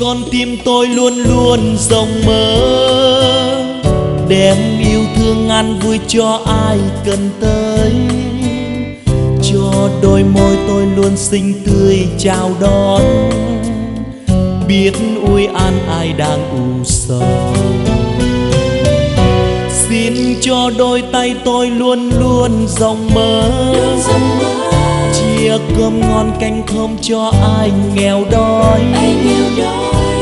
con tim tôi luôn luôn rộng mơ đem yêu thương an vui cho ai cần tới. Cho đôi môi tôi luôn xinh tươi chào đón, biết ui an ai đang u sầu. Xin cho đôi tay tôi luôn luôn rộng mở cơm ngon canh thơm cho ai nghèo đói.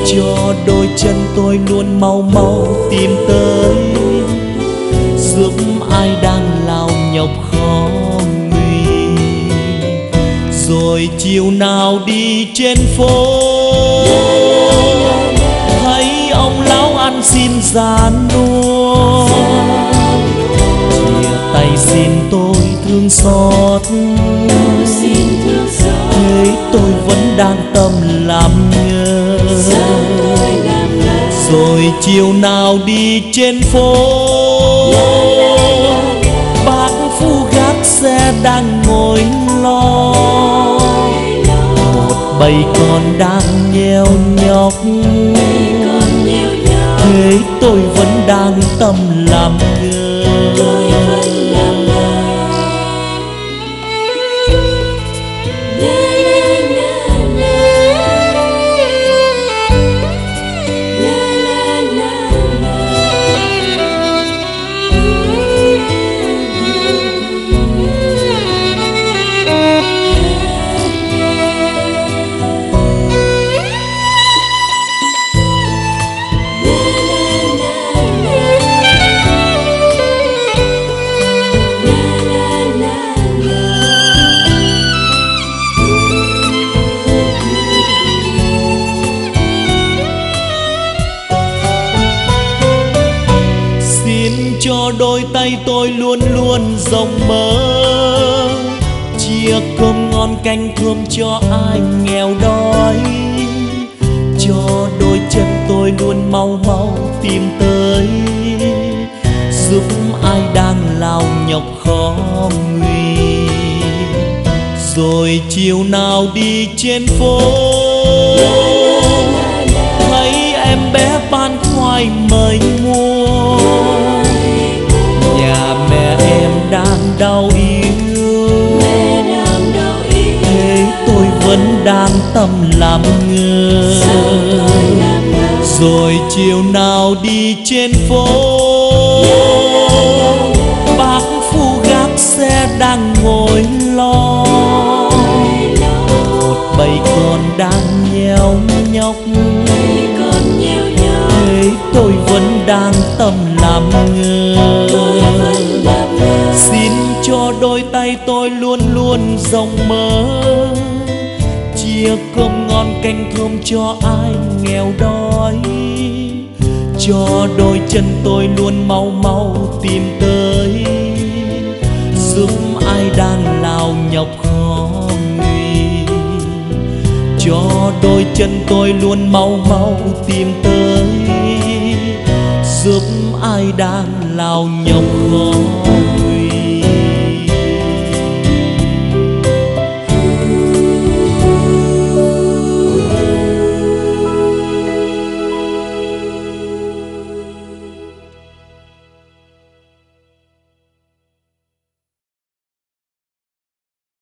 Cho đôi chân tôi luôn mau mau tìm tới. Giúp ai đang lao nhọc khó nguy. Rồi chiều nào đi trên phố thấy ông lão ăn xin giàn nua. Chia tay xin tôi thương xót. Thế tôi vẫn đang tâm làm ngơ rồi chiều nào đi trên phố bác phu gác xe đang ngồi lo. Một bầy con đang nheo nhóc. Thế tôi vẫn đang tâm làm ngơ cho đôi tay tôi luôn luôn rộng mở. Chia cơm ngon canh thơm cho ai nghèo đói. Cho đôi chân tôi luôn mau mau tìm tới. Giúp ai đang lao nhọc khó nguy. Rồi chiều nào đi trên phố, thấy em bé ban khoai mời làm ngơ. Rồi chiều nào đi trên phố bác phu gác xe đang ngồi lo. Một bầy con đang nheo nhóc. Thế tôi vẫn đang tâm làm ngơ. Xin cho đôi tay tôi luôn luôn rộng mở. Chia cơm ngon canh thơm cho ai nghèo đói. Cho đôi chân tôi luôn mau mau tìm tới. Giúp ai đang lao nhọc khó nguy. Cho đôi chân tôi luôn mau mau tìm tới. Giúp ai đang lao nhọc khó